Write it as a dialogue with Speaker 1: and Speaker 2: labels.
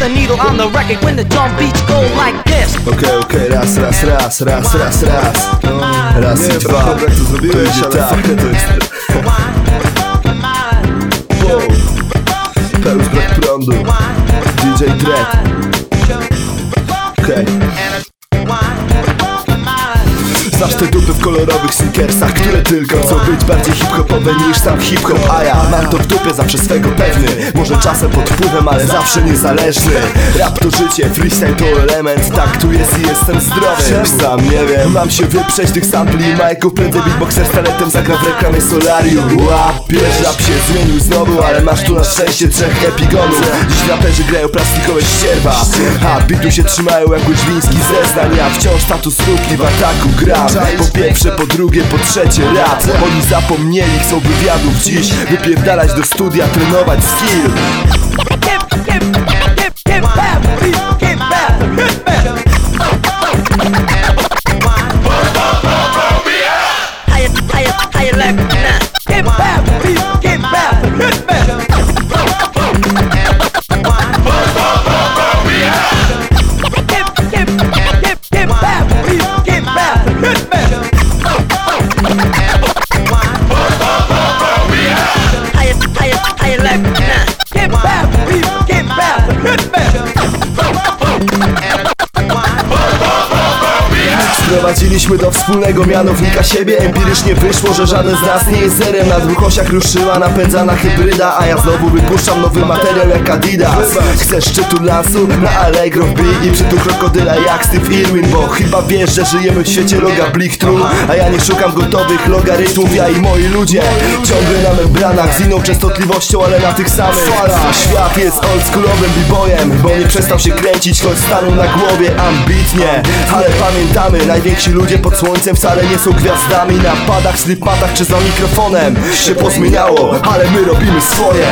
Speaker 1: the needle on the record when the drum beats go like this.
Speaker 2: Okej, okej, raz, raz, raz, raz, raz, raz. Raz i dwa. Będzie tak.
Speaker 3: fajne to jest.
Speaker 2: Wow. Pełz brak prądu. DJ Dread Okej. Znasz te dupy w kolorowych sneakersach, które tylko chcą być bardziej hip-hopowe niż sam hip-hop A ja mam to w dupie zawsze swego pewny Może czasem pod wpływem, ale zawsze niezależny. Rap to życie, freestyle to element. Tak tu jest i jestem zdrowy. Sam nie wiem, mam się wyprzeć tych sampli. I majków Prędzej beatboxer z talentem zagra w reklamie solarium. Łapiesz, rap się zmienił znowu Ale masz tu na szczęście trzech epigonów. Dziś raperzy grają plastikowe ścierwa. A bitu się trzymają jak łyżwiński zeznań Ja wciąż status sztuki w ataku gram. Po pierwsze, po drugie, po trzecie rap. Oni zapomnieli, chcą wywiadów dziś. Wypierdalać do studia, trenować skill
Speaker 1: Kim, Kim,
Speaker 2: Sprowadziliśmy do wspólnego mianownika siebie. Empirycznie wyszło, że żaden z nas nie jest zerem. Na dwóch osiach ruszyła napędzana hybryda A ja znowu wypuszczam nowy materiał jak Adidas. Chcesz szczytu lansu na Allegro wbij I przytu krokodyla jak Steve Irwin Bo chyba wiesz, że żyjemy w świecie loga Blichtru A ja nie szukam gotowych logarytmów Ja i moi ludzie. Ciągle na membranach Z inną częstotliwością, ale na tych samych falach. Świat jest oldschoolowym b-boyem Bo nie przestał się kręcić, choć stanął na głowie ambitnie. Ale pamiętamy, najwięksi ludzie pod słońcem wcale nie są gwiazdami Na padach, slipmatach czy za mikrofonem Się pozmieniało, ale my robimy swoje